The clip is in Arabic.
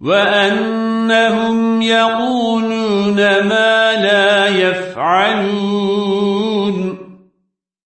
وأنهم يقولون ما لا يفعلون